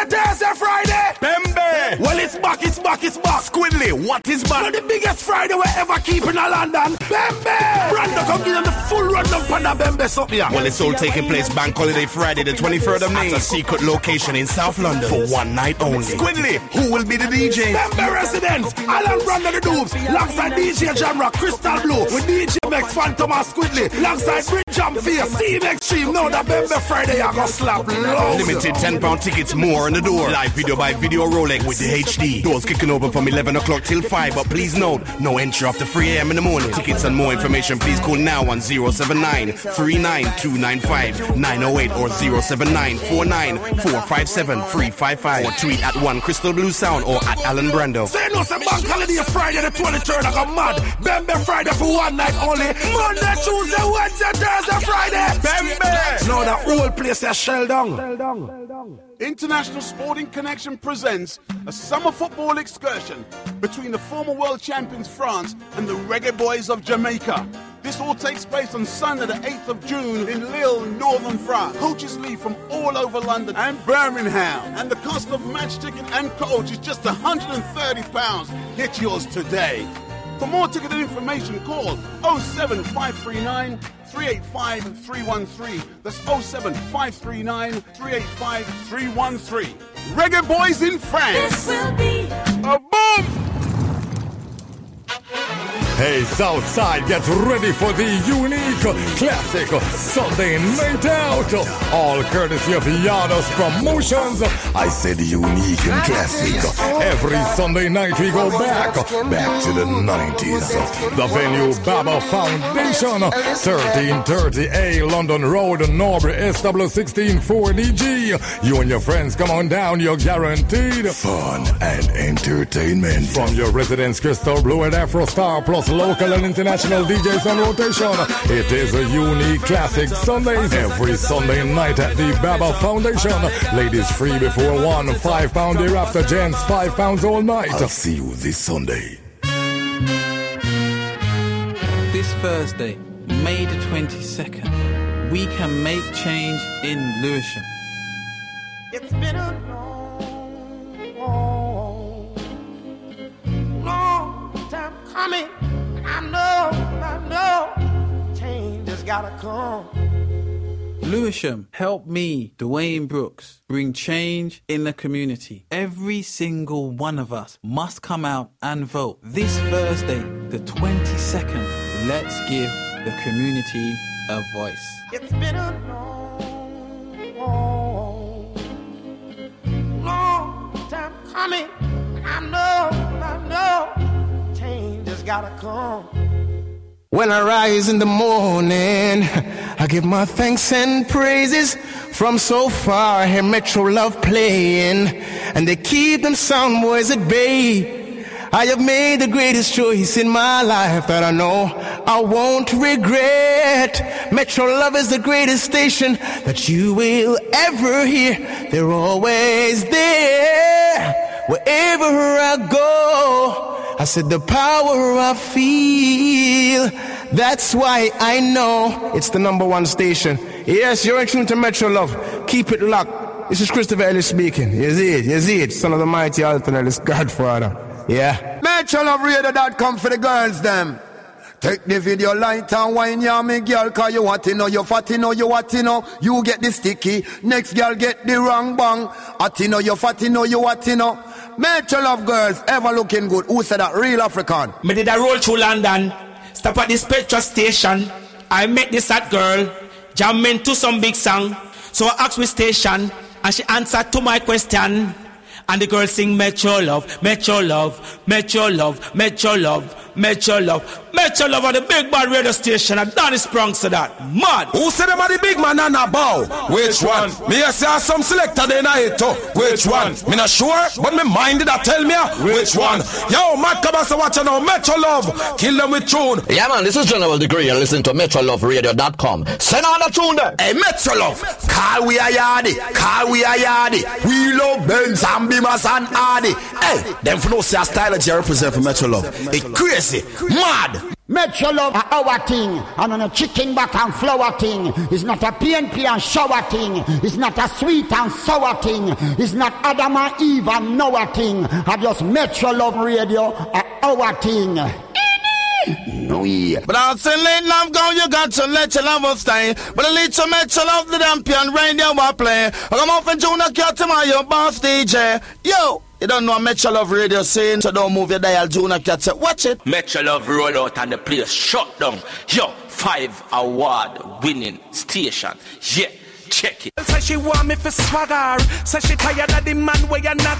Wednesday, Thursday, Friday. Bembe. Well, it's back, it's back, it's back. What is? One of the biggest Friday we ever keep in London. Bembe. Brando come give them the full on the Bembe something. Well, it's all taking place Bank Holiday Friday, the 23rd of May, at a secret location in South London for one night only. Squidly, who will be the DJ? Bembe residents, Alan Brando the Dubes, alongside DJ Jamrock, Crystal Blue, with DJ Max Phantom and Squidly, alongside Bridge Jump Face, Steve Extreme. Now that Bembe Friday, I go slap low. Limited 10 pound tickets more on the door. Live video by Video Rolex with the HD. Doors kicking open from 11 o'clock till 5, but please note, no entry after 3 a.m. in the morning. Tickets and more information, please call now on 079 39295 908 or 079 49457 355 or tweet at 1 Crystal Blue Sound or at Alan Brando. Say no, say bank holiday Friday the 23rd, I got mad. Bembe Friday for one night only. Monday, Tuesday, Wednesday, Thursday, Friday. Bembe! Now the whole place is shell down. International Sporting Connection presents a summer football excursion between the former world champions France and the Reggae Boys of Jamaica. This all takes place on Sunday, the 8th of June in Lille, northern France. Coaches leave from all over London and Birmingham. And the cost of match ticket and coach is just £130. Get yours today. For more ticket information, call 07539 385 313. That's 07539 385 313. Reggae Boys in France. Hey, Southside, get ready for the unique classic Sunday night out. All courtesy of Yados Promotions. I said unique and classic. Every Sunday night we go back, back to the 90s. The venue Baba Foundation, 1330A London Road, Norbury, SW16 4DG. You and your friends come on down, you're guaranteed fun and entertainment. From your residence, Crystal Blue and Afro Star, plus local and international DJs on rotation. It is a unique classic Sundays every Sunday night at the Baba Foundation. Ladies free before one, five pound thereafter, gents five pounds all night. I'll see you this Sunday. This Thursday, May the 22nd, we can make change in Lewisham. It's been a long, long time coming. Gotta come. Lewisham, help me, Duwayne Brooks, bring change in the community. Every single one of us must come out and vote. This Thursday, the 22nd, let's give the community a voice. It's been a long, long time coming. I know, I know, change has gotta come. When I rise in the morning, I give my thanks and praises. From so far, I hear Metro Love playing, and they keep them sound boys at bay. I have made the greatest choice in my life that I know I won't regret. Metro Love is the greatest station that you will ever hear. They're always there wherever I go. I said the power I feel. That's why I know it's the number one station. Yes, you're in tune to Metro Love. Keep it locked. This is Christopher Ellis speaking. See it. Son of the mighty alternate, Godfather. Yeah. MetroLoveRadio.com for the girls, them. Take the video light and wine ya me girl Cause you want to know, you fatty know, you what to know You get the sticky, next girl get the wrong bang know, you fatty know, you what to know Metro Love girls, ever looking good Who said that? Real African Me did a roll through London, stop at the Spectra station. I met this hot girl, jamming to some big song. So I asked me station, and she answered to my question. And the girl sing Metro Love, Metro Love, Metro Love, Metro Love, Metro Love, Metro Love on the big bad radio station. And Donny sprung to that. Mad. Who said them are the big man and a bow? Which one? Me a say some selector then I hit to. Which one? Me not sure, but me mind that tell me ah. a. which one. Yo, Matt Cabasa watching now. Metro Love, kill them with tune. Yeah, man, this is General Degree. You're listening to MetroLoveRadio.com. Send on a tune there. Hey, Metro Love, call we a yardy, call we a yardy. We love Benz and Beamers and Hardy. Hey, them for no say a style that you represent for Metro Love. It crazy, mad. Metro love a our thing, and on a chicken back and flour thing. It's not a PNP and shower thing. It's not a sweet and sour thing. It's not Adam and Eve and Noah thing. I just Metro love radio a our thing. No, yeah. But I'll say late love go, you got to let your love stay. But a little your love the dampion radio will play. I come off and Junior Cat to my your boss DJ. Yo, you don't know Metro Love Radio saying, so don't move your dial, Junior Cat. Say, watch it. Metro Love roll out and the place shut down. Yo, five award winning station. Yeah, check it. Say she want me for swagger. Say she tired of the man where you naga.